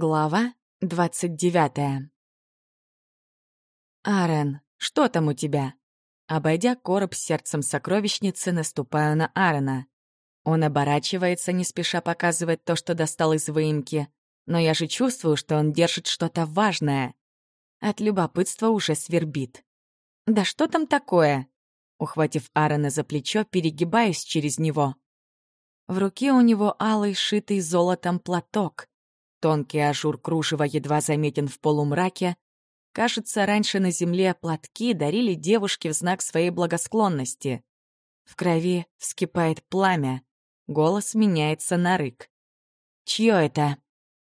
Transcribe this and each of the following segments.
Глава двадцать девятая. «Арен, что там у тебя?» Обойдя короб с сердцем сокровищницы, наступаю на Аарона. Он оборачивается, не спеша показывать то, что достал из выемки, но я же чувствую, что он держит что-то важное. От любопытства уже свербит. «Да что там такое?» Ухватив Аарона за плечо, перегибаюсь через него. В руке у него алый, шитый золотом платок. Тонкий ажур кружева едва заметен в полумраке. Кажется, раньше на земле платки дарили девушке в знак своей благосклонности. В крови вскипает пламя. Голос меняется на рык. «Чье это?»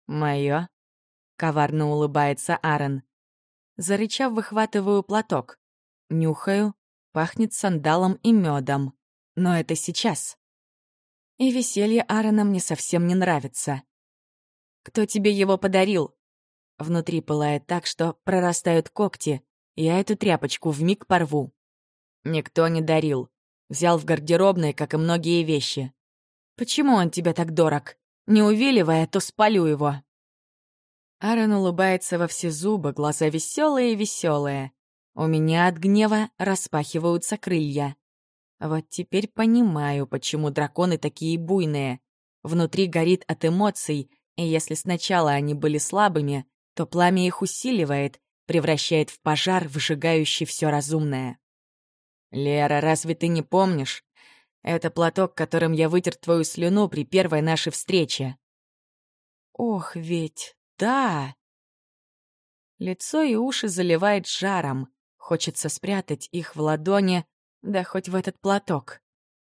«Моё», — коварно улыбается Аарон. Зарычав, выхватываю платок. Нюхаю, пахнет сандалом и медом. Но это сейчас. И веселье Аарона мне совсем не нравится. Кто тебе его подарил?» Внутри пылает так, что прорастают когти. Я эту тряпочку вмиг порву. Никто не дарил. Взял в гардеробной, как и многие вещи. «Почему он тебе так дорог? Не увиливая, то спалю его». Аарон улыбается во все зубы, глаза веселые-веселые. У меня от гнева распахиваются крылья. Вот теперь понимаю, почему драконы такие буйные. Внутри горит от эмоций, и если сначала они были слабыми, то пламя их усиливает, превращает в пожар, выжигающий все разумное. «Лера, разве ты не помнишь? Это платок, которым я вытер твою слюну при первой нашей встрече». «Ох, ведь да!» Лицо и уши заливает жаром. Хочется спрятать их в ладони, да хоть в этот платок.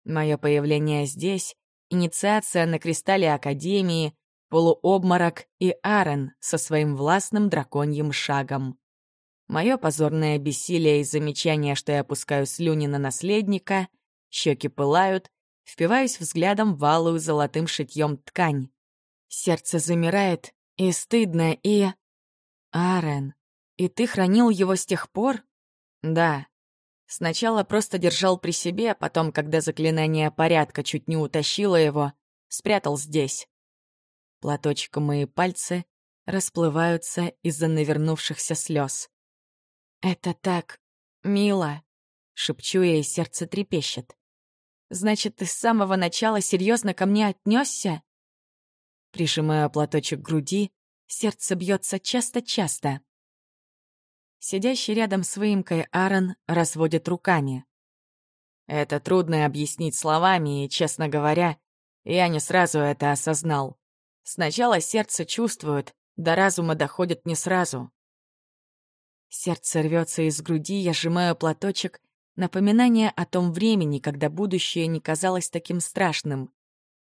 Мое появление здесь, инициация на кристалле Академии, полуобморок и Аарон со своим властным драконьим шагом. Мое позорное бессилие и замечание, что я опускаю слюни на наследника, щеки пылают, впиваюсь взглядом в алую золотым шитьем ткань. Сердце замирает, и стыдно, и... Аарон, и ты хранил его с тех пор? Да. Сначала просто держал при себе, потом, когда заклинание порядка чуть не утащило его, спрятал здесь. Платочком мои пальцы расплываются из-за навернувшихся слез. «Это так мило!» — шепчу я, и сердце трепещет. «Значит, ты с самого начала серьезно ко мне отнесся?» Прижимаю платочек к груди, сердце бьется часто-часто. Сидящий рядом с выемкой Аарон разводит руками. Это трудно объяснить словами, и, честно говоря, я не сразу это осознал. Сначала сердце чувствует, до разума доходит не сразу. Сердце рвется из груди, я сжимаю платочек, напоминание о том времени, когда будущее не казалось таким страшным.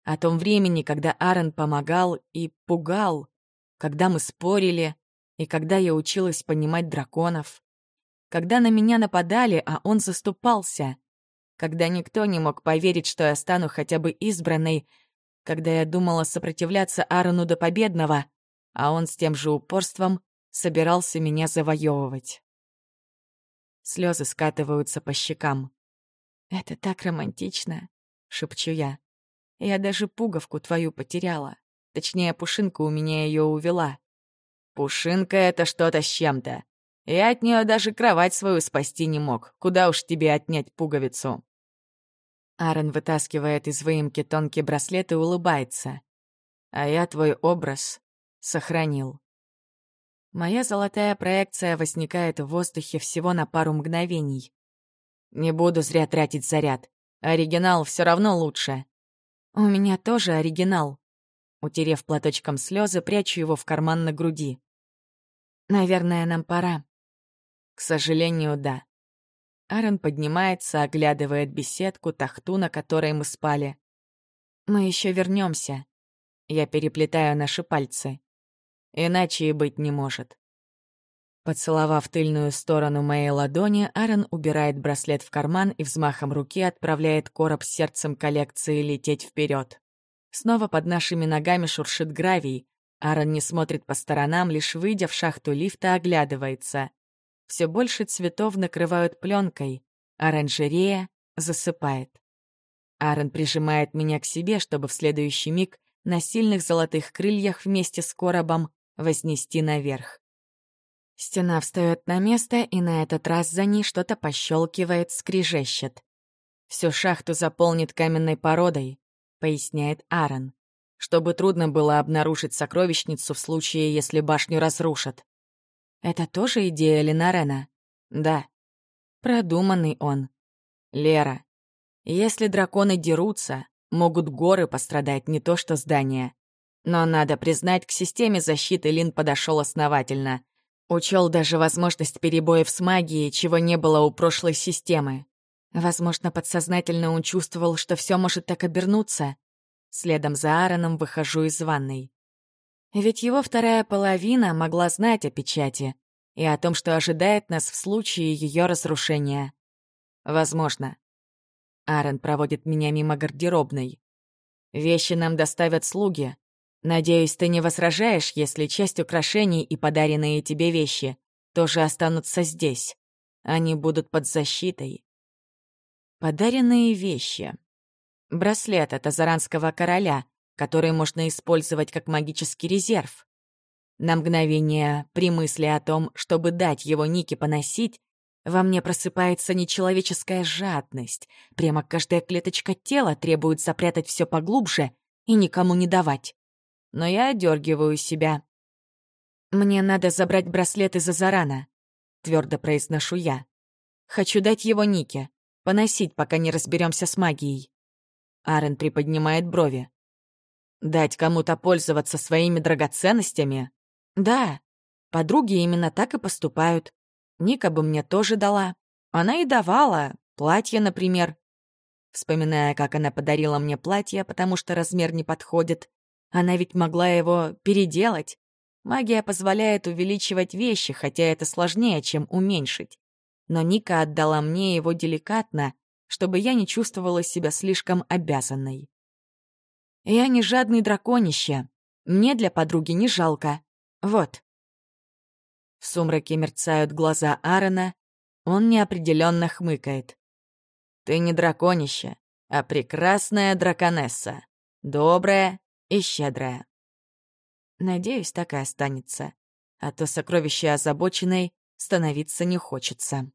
О том времени, когда Аарон помогал и пугал, когда мы спорили, и когда я училась понимать драконов. Когда на меня нападали, а он заступался. Когда никто не мог поверить, что я стану хотя бы избранной — когда я думала сопротивляться Аарону до победного, а он с тем же упорством собирался меня завоевывать. Слезы скатываются по щекам. «Это так романтично», — шепчу я. «Я даже пуговку твою потеряла. Точнее, Пушинка у меня ее увела». «Пушинка — это что-то с чем-то. Я от нее даже кровать свою спасти не мог. Куда уж тебе отнять пуговицу?» Аарон вытаскивает из выемки тонкий браслет и улыбается. «А я твой образ сохранил». Моя золотая проекция возникает в воздухе всего на пару мгновений. Не буду зря тратить заряд. Оригинал все равно лучше. У меня тоже оригинал. Утерев платочком слезы, прячу его в карман на груди. Наверное, нам пора. К сожалению, да. Аарон поднимается, оглядывает беседку, тахту, на которой мы спали. «Мы еще вернемся. Я переплетаю наши пальцы. Иначе и быть не может. Поцеловав тыльную сторону моей ладони, Аарон убирает браслет в карман и взмахом руки отправляет короб с сердцем коллекции лететь вперед. Снова под нашими ногами шуршит гравий. Аарон не смотрит по сторонам, лишь выйдя в шахту лифта, оглядывается — все больше цветов накрывают пленкой, оранжерея засыпает. Аарон прижимает меня к себе, чтобы в следующий миг на сильных золотых крыльях вместе с коробом вознести наверх. Стена встает на место, и на этот раз за ней что-то пощелкивает, скрижещет. Всю шахту заполнит каменной породой, поясняет Аарон, чтобы трудно было обнаружить сокровищницу в случае, если башню разрушат. Это тоже идея Ленарена? Да. Продуманный он. Лера, если драконы дерутся, могут горы пострадать, не то что здания. Но надо признать, к системе защиты Лин подошел основательно. Учел даже возможность перебоев с магией, чего не было у прошлой системы. Возможно, подсознательно он чувствовал, что все может так обернуться. Следом за Аароном выхожу из ванной. Ведь его вторая половина могла знать о печати и о том, что ожидает нас в случае ее разрушения. Возможно. Аарон проводит меня мимо гардеробной. Вещи нам доставят слуги, Надеюсь, ты не возражаешь, если часть украшений и подаренные тебе вещи тоже останутся здесь. Они будут под защитой. Подаренные вещи. Браслет от Азаранского короля, который можно использовать как магический резерв. На мгновение, при мысли о том, чтобы дать его Нике поносить, во мне просыпается нечеловеческая жадность. Прямо каждая клеточка тела требует запрятать все поглубже и никому не давать но я одергиваю себя. «Мне надо забрать браслет из Азарана», — твердо произношу я. «Хочу дать его Нике, поносить, пока не разберемся с магией». Арен приподнимает брови. «Дать кому-то пользоваться своими драгоценностями?» «Да, подруги именно так и поступают. Ника бы мне тоже дала. Она и давала, платье, например». Вспоминая, как она подарила мне платье, потому что размер не подходит, она ведь могла его переделать. Магия позволяет увеличивать вещи, хотя это сложнее, чем уменьшить. Но Ника отдала мне его деликатно, чтобы я не чувствовала себя слишком обязанной. Я не жадный драконище. Мне для подруги не жалко. Вот. В сумраке мерцают глаза Аарона. Он неопределенно хмыкает. Ты не драконище, а прекрасная драконесса. Добрая и щедрая. Надеюсь, так и останется, а то сокровище озабоченной становиться не хочется.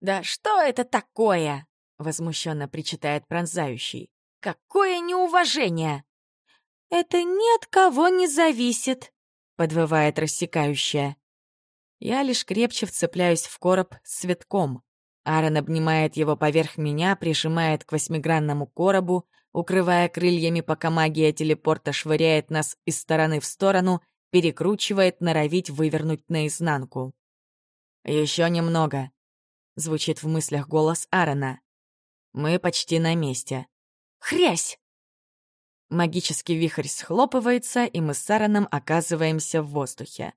«Да что это такое?» — возмущенно причитает пронзающий. «Какое неуважение!» «Это ни от кого не зависит», — подвывает рассекающая. Я лишь крепче вцепляюсь в короб с цветком. Аарон обнимает его поверх меня, прижимает к восьмигранному коробу, укрывая крыльями, пока магия телепорта швыряет нас из стороны в сторону, перекручивает, норовить вывернуть наизнанку. «Еще немного», — звучит в мыслях голос Аарона. «Мы почти на месте». «Хрясь!» Магический вихрь схлопывается, и мы с Аароном оказываемся в воздухе.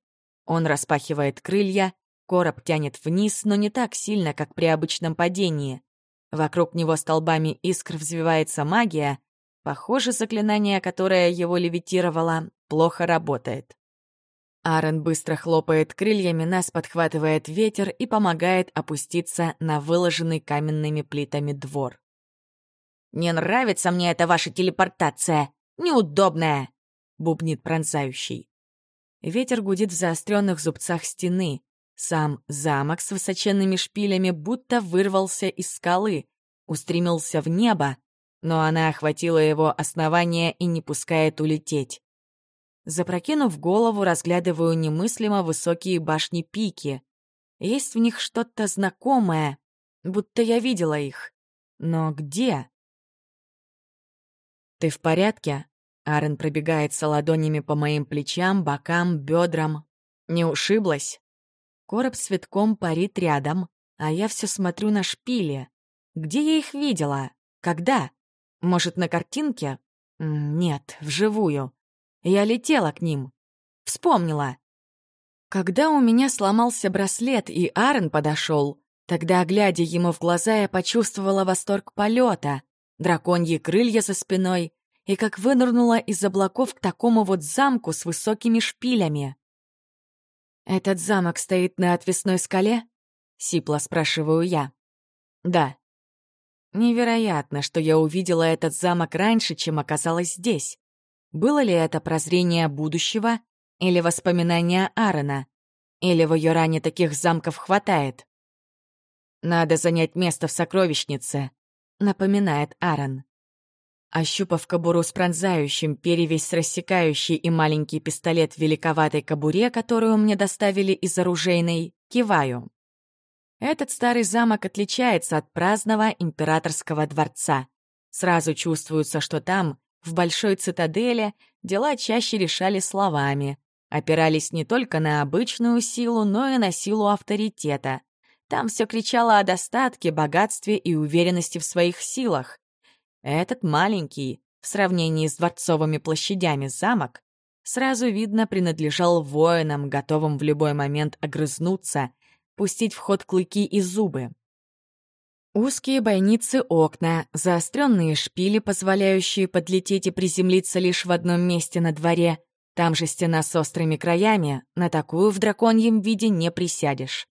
Он распахивает крылья, короб тянет вниз, но не так сильно, как при обычном падении. Вокруг него столбами искр взвивается магия. Похоже, заклинание, которое его левитировало, плохо работает. Аарон быстро хлопает крыльями, нас подхватывает ветер и помогает опуститься на выложенный каменными плитами двор. «Не нравится мне эта ваша телепортация! Неудобная!» — бубнит пронзающий. Ветер гудит в заостренных зубцах стены. Сам замок с высоченными шпилями будто вырвался из скалы, устремился в небо, но она охватила его основание и не пускает улететь. Запрокинув голову, разглядываю немыслимо высокие башни-пики. Есть в них что-то знакомое, будто я видела их. Но где? «Ты в порядке?» Арен пробегается ладонями по моим плечам, бокам, бедрам. «Не ушиблась?» Короб с цветком парит рядом, а я все смотрю на шпили. Где я их видела? Когда? Может, на картинке? Нет, вживую. Я летела к ним. Вспомнила. Когда у меня сломался браслет и Аарон подошел, тогда, глядя ему в глаза, я почувствовала восторг полета, драконьи крылья за спиной и как вынырнула из облаков к такому вот замку с высокими шпилями. «Этот замок стоит на отвесной скале?» — сипло спрашиваю я. «Да». Невероятно, что я увидела этот замок раньше, чем оказалась здесь. Было ли это прозрение будущего или воспоминания Аарона? Или в ее ране таких замков хватает? «Надо занять место в сокровищнице», — напоминает Аарон. Ощупав кобуру с пронзающим, перевесь с и маленький пистолет в великоватой кобуре, которую мне доставили из оружейной, киваю. Этот старый замок отличается от праздного императорского дворца. Сразу чувствуется, что там, в большой цитадели, дела чаще решали словами, опирались не только на обычную силу, но и на силу авторитета. Там все кричало о достатке, богатстве и уверенности в своих силах. Этот маленький, в сравнении с дворцовыми площадями замок, сразу видно принадлежал воинам, готовым в любой момент огрызнуться, пустить в ход клыки и зубы. Узкие бойницы окна, заостренные шпили, позволяющие подлететь и приземлиться лишь в одном месте на дворе. Там же стена с острыми краями, на такую в драконьем виде не присядешь.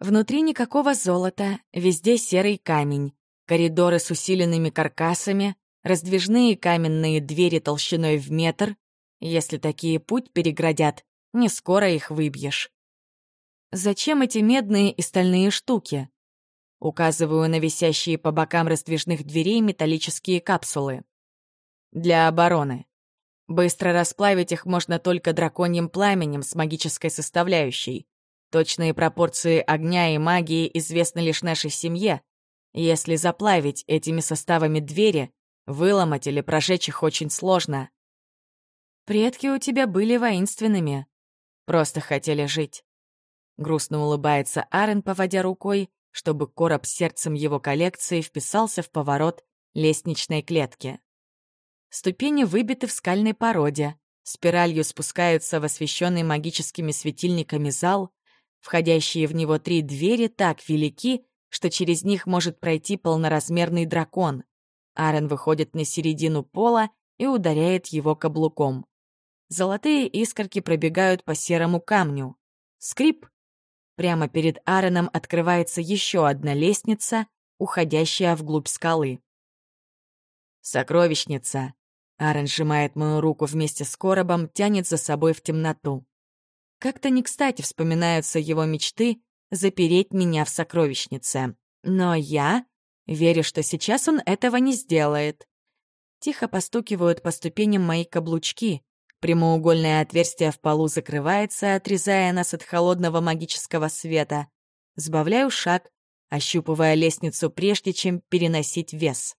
Внутри никакого золота, везде серый камень, коридоры с усиленными каркасами, раздвижные каменные двери толщиной в метр. Если такие путь переградят, не скоро их выбьешь. Зачем эти медные и стальные штуки? Указываю на висящие по бокам раздвижных дверей металлические капсулы. Для обороны. Быстро расплавить их можно только драконьим пламенем с магической составляющей. Точные пропорции огня и магии известны лишь нашей семье. Если заплавить этими составами двери, выломать или прожечь их очень сложно. Предки у тебя были воинственными. Просто хотели жить. Грустно улыбается Арен, поводя рукой, чтобы короб с сердцем его коллекции вписался в поворот лестничной клетки. Ступени выбиты в скальной породе, спиралью спускаются в освещенный магическими светильниками зал, Входящие в него три двери так велики, что через них может пройти полноразмерный дракон. Арен выходит на середину пола и ударяет его каблуком. Золотые искорки пробегают по серому камню. Скрип. Прямо перед Аароном открывается еще одна лестница, уходящая вглубь скалы. «Сокровищница!» Аарон сжимает мою руку вместе с коробом, тянет за собой в темноту. Как-то не кстати вспоминаются его мечты запереть меня в сокровищнице. Но я верю, что сейчас он этого не сделает. Тихо постукивают по ступеням мои каблучки. Прямоугольное отверстие в полу закрывается, отрезая нас от холодного магического света. Сбавляю шаг, ощупывая лестницу, прежде чем переносить вес.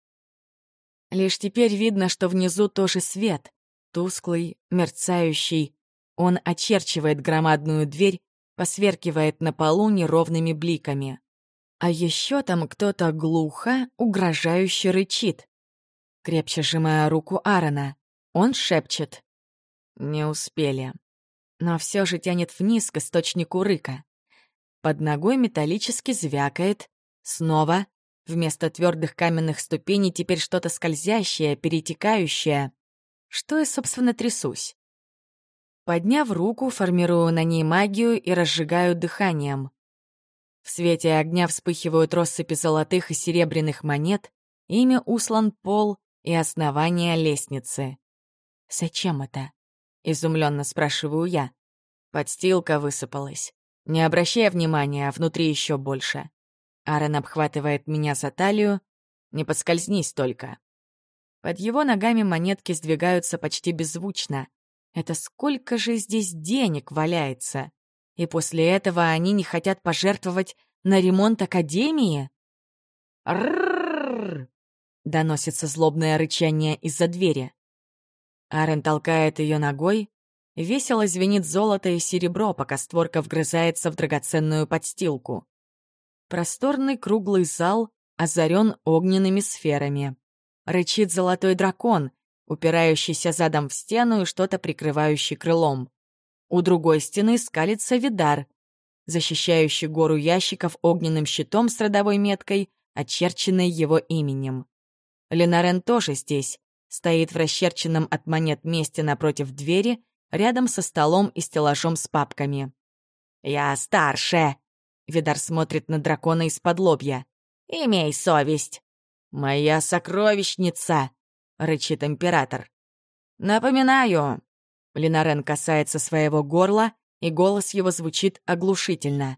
Лишь теперь видно, что внизу тоже свет, тусклый, мерцающий, он очерчивает громадную дверь, посверкивает на полу неровными бликами. А еще там кто-то глухо, угрожающе рычит. Крепче сжимая руку Аарона, он шепчет. Не успели. Но все же тянет вниз к источнику рыка. Под ногой металлически звякает. Снова. Вместо твердых каменных ступеней теперь что-то скользящее, перетекающее. Что я, собственно, трясусь? Подняв руку, формирую на ней магию и разжигаю дыханием. В свете огня вспыхивают россыпи золотых и серебряных монет, ими услан пол и основание лестницы. «Зачем это?» — изумленно спрашиваю я. Подстилка высыпалась. Не обращая внимания, а внутри еще больше. Аарон обхватывает меня за талию. Не подскользнись только. Под его ногами монетки сдвигаются почти беззвучно. Это сколько же здесь денег валяется? И после этого они не хотят пожертвовать на ремонт Академии? «Рррррр!» — доносится злобное рычание из-за двери. Арен толкает ее ногой. Весело звенит золото и серебро, пока створка вгрызается в драгоценную подстилку. Просторный круглый зал озарен огненными сферами. Рычит золотой дракон, упирающийся задом в стену и что-то прикрывающий крылом. У другой стены скалится Видар, защищающий гору ящиков огненным щитом с родовой меткой, очерченной его именем. Ленарен тоже здесь, стоит в расчерченном от монет месте напротив двери, рядом со столом и стеллажом с папками. «Я старше!» — Видар смотрит на дракона из-под лобья. «Имей совесть!» «Моя сокровищница!» — рычит император. «Напоминаю!» Ленарен касается своего горла, и голос его звучит оглушительно.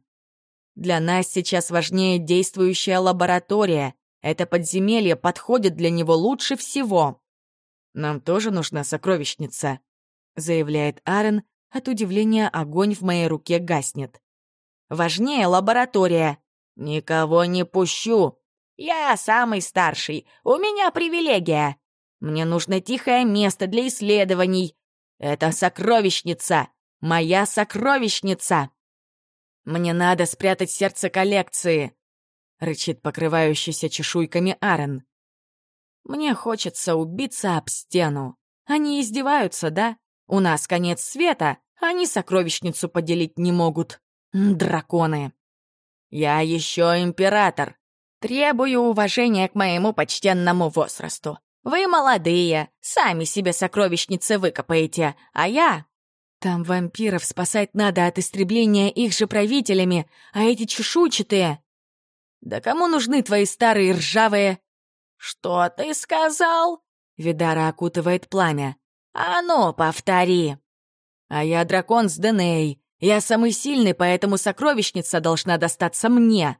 «Для нас сейчас важнее действующая лаборатория. Это подземелье подходит для него лучше всего». «Нам тоже нужна сокровищница», — заявляет Аарон. От удивления огонь в моей руке гаснет. «Важнее лаборатория». «Никого не пущу. Я самый старший. У меня привилегия. Мне нужно тихое место для исследований. Это сокровищница. Моя сокровищница. Мне надо спрятать сердце коллекции», — рычит покрывающийся чешуйками Аарон. «Мне хочется убиться об стену. Они издеваются, да? У нас конец света, они сокровищницу поделить не могут. Драконы!» «Я еще император. Требую уважения к моему почтенному возрасту. Вы молодые, сами себе сокровищницы выкопаете, а я... Там вампиров спасать надо от истребления их же правителями, а эти чешуйчатые... Да кому нужны твои старые ржавые... Что ты сказал? Видара окутывает пламя. А ну, повтори. А я дракон с Деней. Я самый сильный, поэтому сокровищница должна достаться мне.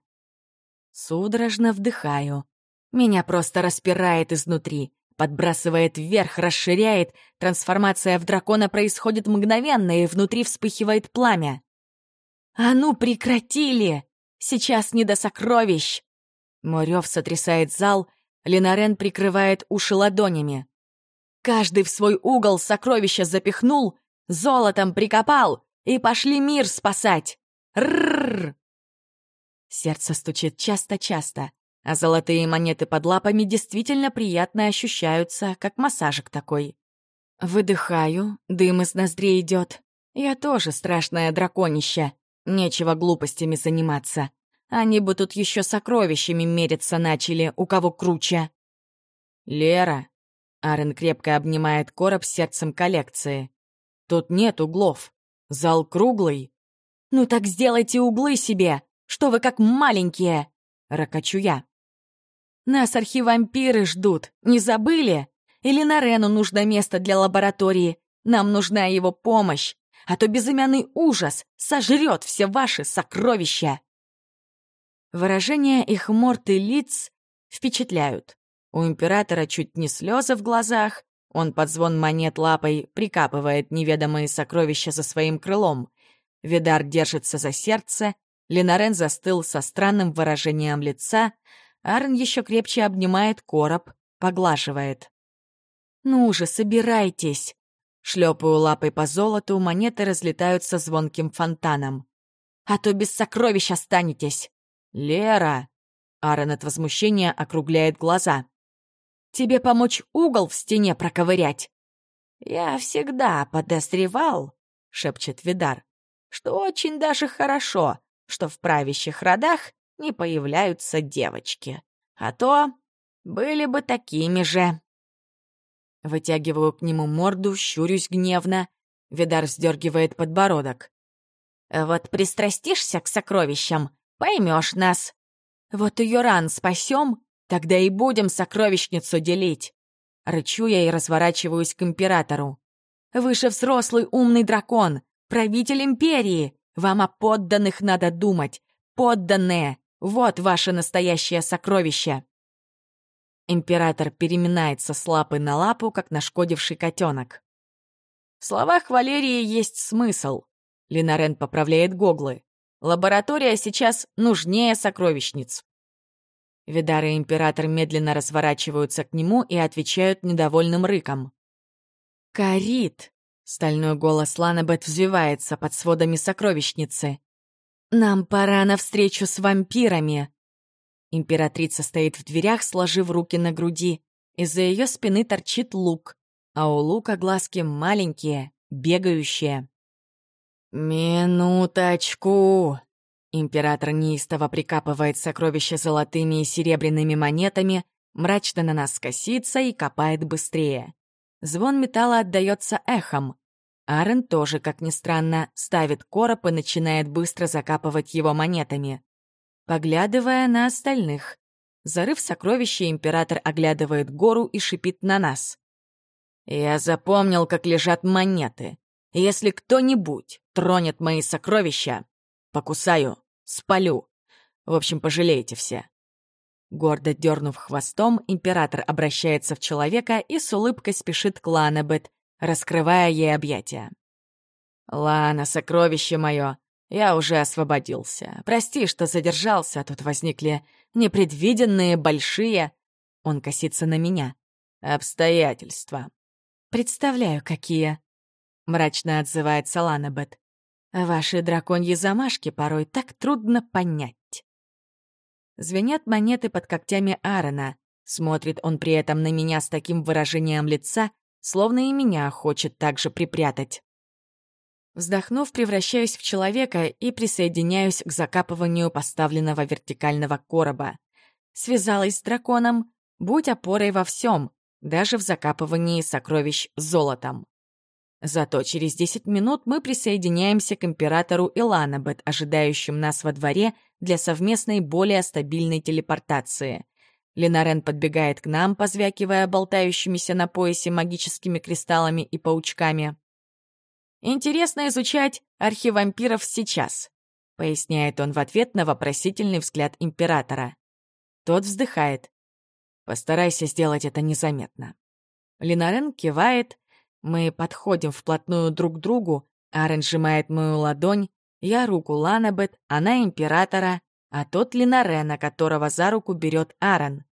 Судорожно вдыхаю. Меня просто распирает изнутри, подбрасывает вверх, расширяет. Трансформация в дракона происходит мгновенно, и внутри вспыхивает пламя. «А ну, прекратили! Сейчас не до сокровищ!» Морев сотрясает зал, Ленарен прикрывает уши ладонями. Каждый в свой угол сокровища запихнул, золотом прикопал, и пошли мир спасать! Рррр! Сердце стучит часто-часто, а золотые монеты под лапами действительно приятно ощущаются, как массажик такой. Выдыхаю, дым из ноздрей идет. Я тоже страшное драконище. Нечего глупостями заниматься. Они бы тут еще сокровищами мериться начали, у кого круче. «Лера!» — Арен крепко обнимает короб сердцем коллекции. «Тут нет углов. Зал круглый». «Ну так сделайте углы себе!» Что вы как маленькие!» — ракочу я. «Нас архивампиры ждут, не забыли? Или на Рену нужно место для лаборатории? Нам нужна его помощь, а то безымянный ужас сожрет все ваши сокровища!» Выражения их морд и лиц впечатляют. У императора чуть не слезы в глазах, он под звон монет лапой прикапывает неведомые сокровища за своим крылом. Видар держится за сердце, Ленарен застыл со странным выражением лица, Арн еще крепче обнимает короб, поглаживает. «Ну же, собирайтесь!» Шлепаю лапой по золоту, монеты разлетаются звонким фонтаном. «А то без сокровищ останетесь!» «Лера!» Аарон от возмущения округляет глаза. «Тебе помочь угол в стене проковырять?» «Я всегда подозревал», — шепчет Видар, «что очень даже хорошо, что в правящих родах не появляются девочки. А то были бы такими же. Вытягиваю к нему морду, щурюсь гневно. Видар сдергивает подбородок. «Вот пристрастишься к сокровищам, поймешь нас. Вот ее ран спасем, тогда и будем сокровищницу делить». Рычу я и разворачиваюсь к императору. «Вы же взрослый умный дракон, правитель империи. Вам о подданных надо думать. Подданные! Вот ваше настоящее сокровище!» Император переминается с лапы на лапу, как нашкодивший котенок. В словах Валерии есть смысл. Ленарен поправляет гоглы. Лаборатория сейчас нужнее сокровищниц. Видар и император медленно разворачиваются к нему и отвечают недовольным рыком. «Карит!» Стальной голос Ланабет взвивается под сводами сокровищницы. «Нам пора на встречу с вампирами!» Императрица стоит в дверях, сложив руки на груди. Из-за ее спины торчит лук, а у лука глазки маленькие, бегающие. «Минуточку!» Император неистово прикапывает сокровища золотыми и серебряными монетами, мрачно на нас косится и копает быстрее. Звон металла отдается эхом. Аарон тоже, как ни странно, ставит короб и начинает быстро закапывать его монетами. Поглядывая на остальных. Зарыв сокровища, император оглядывает гору и шипит на нас. Я запомнил, как лежат монеты. Если кто-нибудь тронет мои сокровища, покусаю, спалю. В общем, пожалеете все. Гордо дернув хвостом, император обращается в человека и с улыбкой спешит к Ланебет, раскрывая ей объятия. «Лана, сокровище мое, я уже освободился. Прости, что задержался, тут возникли непредвиденные большие...» Он косится на меня. «Обстоятельства». «Представляю, какие...» Мрачно отзывается Ланебет. «Ваши драконьи замашки порой так трудно понять». Звенят монеты под когтями Аарона. Смотрит он при этом на меня с таким выражением лица, словно и меня хочет также припрятать. Вздохнув, превращаюсь в человека и присоединяюсь к закапыванию поставленного вертикального короба. Связалась с драконом, будь опорой во всем, даже в закапывании сокровищ золотом. Зато через 10 минут мы присоединяемся к императору Иланабет, ожидающим нас во дворе для совместной более стабильной телепортации. Ленарен подбегает к нам, позвякивая болтающимися на поясе магическими кристаллами и паучками. «Интересно изучать архивампиров сейчас», — поясняет он в ответ на вопросительный взгляд императора. Тот вздыхает. «Постарайся сделать это незаметно». Ленарен кивает, мы подходим вплотную друг к другу, Арен сжимает мою ладонь, я руку Ланабет, она императора, а тот Линарена, которого за руку берет Аарон.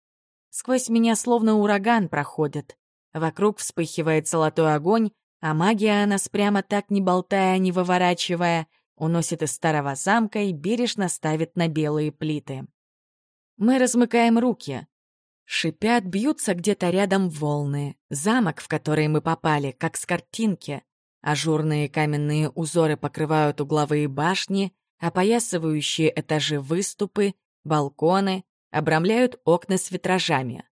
Сквозь меня словно ураган проходит. Вокруг вспыхивает золотой огонь, а магия нас прямо так не болтая, не выворачивая, уносит из старого замка и бережно ставит на белые плиты. Мы размыкаем руки. Шипят, бьются где-то рядом волны. Замок, в который мы попали, как с картинки. Ажурные каменные узоры покрывают угловые башни, опоясывающие этажи выступы, балконы, обрамляют окна с витражами.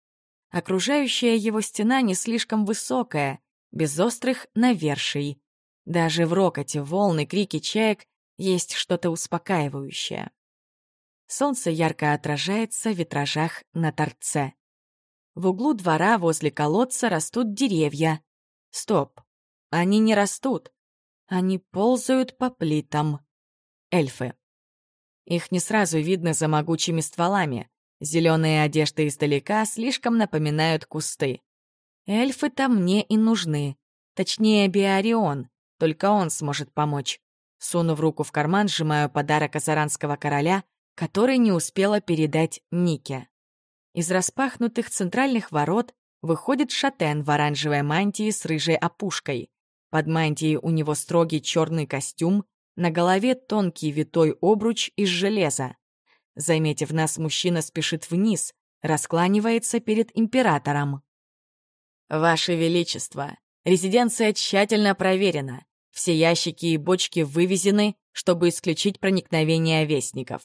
Окружающая его стена не слишком высокая, без острых наверший. Даже в рокоте волн и крики чаек есть что-то успокаивающее. Солнце ярко отражается в витражах на торце. В углу двора возле колодца растут деревья. Стоп, они не растут. Они ползают по плитам. Эльфы. Их не сразу видно за могучими стволами. Зеленые одежды издалека слишком напоминают кусты. Эльфы-то мне и нужны. Точнее, Биарион. Только он сможет помочь. Сунув руку в карман, сжимаю подарок азаранского короля, который не успела передать Нике. Из распахнутых центральных ворот выходит шатен в оранжевой мантии с рыжей опушкой. Под мантией у него строгий черный костюм, на голове тонкий витой обруч из железа. Заметив нас, мужчина спешит вниз, раскланивается перед императором. «Ваше Величество, резиденция тщательно проверена. Все ящики и бочки вывезены, чтобы исключить проникновение вестников.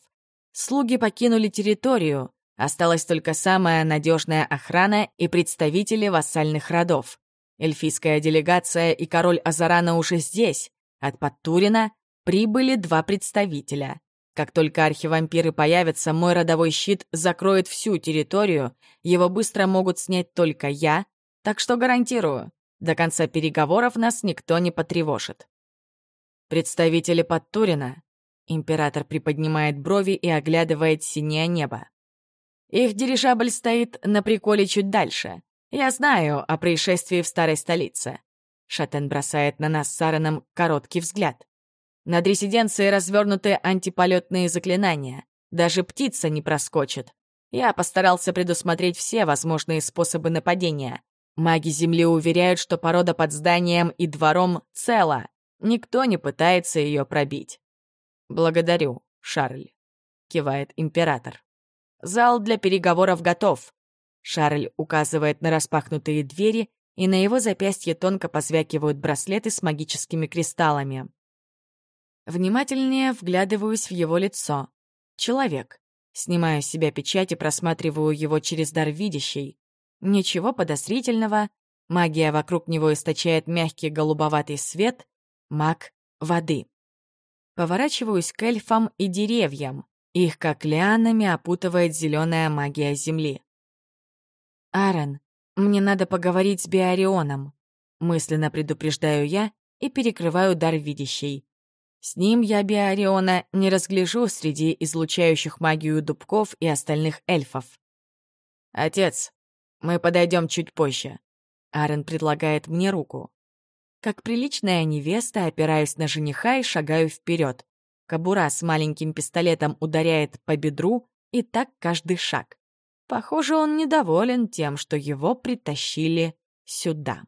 Слуги покинули территорию, осталась только самая надежная охрана и представители вассальных родов. Эльфийская делегация и король Азарана уже здесь. От Подтурина прибыли два представителя. Как только архивампиры появятся, мой родовой щит закроет всю территорию, его быстро могут снять только я, так что гарантирую, до конца переговоров нас никто не потревожит. Представители Подтурина. Император приподнимает брови и оглядывает синее небо. Их дирижабль стоит на приколе чуть дальше. «Я знаю о происшествии в старой столице». Шатен бросает на нас с Сараном короткий взгляд. Над резиденцией развернуты антиполетные заклинания. Даже птица не проскочит. Я постарался предусмотреть все возможные способы нападения. Маги Земли уверяют, что порода под зданием и двором цела. Никто не пытается ее пробить. «Благодарю, Шарль», — кивает император. «Зал для переговоров готов. Шарль указывает на распахнутые двери, и на его запястье тонко позвякивают браслеты с магическими кристаллами. Внимательнее вглядываюсь в его лицо. Человек. Снимаю с себя печать и просматриваю его через дар видящий. Ничего подозрительного. Магия вокруг него источает мягкий голубоватый свет. Маг воды. Поворачиваюсь к эльфам и деревьям. Их как лианами опутывает зеленая магия земли. «Аарон, мне надо поговорить с Биорионом». Мысленно предупреждаю я и перекрываю дар видящей. С ним я Биориона не разгляжу среди излучающих магию дубков и остальных эльфов. «Отец, мы подойдем чуть позже». Арен предлагает мне руку. Как приличная невеста, опираюсь на жениха и шагаю вперед. Кобура с маленьким пистолетом ударяет по бедру, и так каждый шаг. Похоже, он недоволен тем, что его притащили сюда.